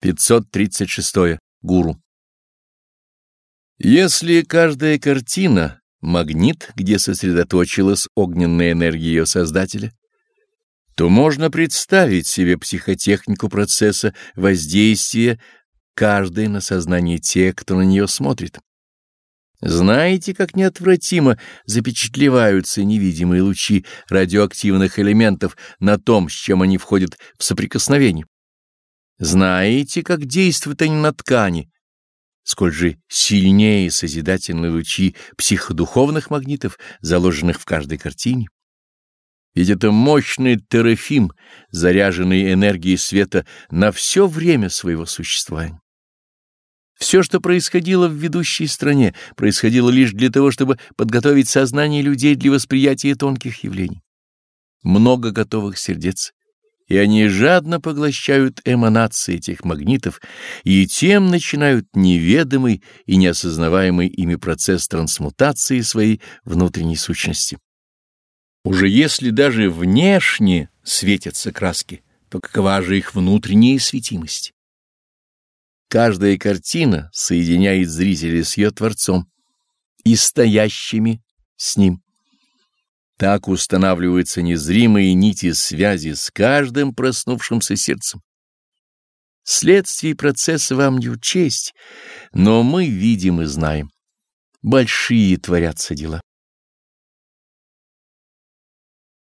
536. Гуру. Если каждая картина — магнит, где сосредоточилась огненная энергия ее создателя, то можно представить себе психотехнику процесса воздействия каждой на сознание тех, кто на нее смотрит. Знаете, как неотвратимо запечатлеваются невидимые лучи радиоактивных элементов на том, с чем они входят в соприкосновение? Знаете, как действуют они на ткани? Сколь же сильнее созидательные лучи психодуховных магнитов, заложенных в каждой картине? Ведь это мощный терафим, заряженный энергией света на все время своего существования. Все, что происходило в ведущей стране, происходило лишь для того, чтобы подготовить сознание людей для восприятия тонких явлений. Много готовых сердец, и они жадно поглощают эманации этих магнитов и тем начинают неведомый и неосознаваемый ими процесс трансмутации своей внутренней сущности. Уже если даже внешне светятся краски, то какова же их внутренняя светимость? Каждая картина соединяет зрителя с ее Творцом и стоящими с ним. Так устанавливаются незримые нити связи с каждым проснувшимся сердцем. Следствие процесса вам не учесть, но мы видим и знаем. Большие творятся дела.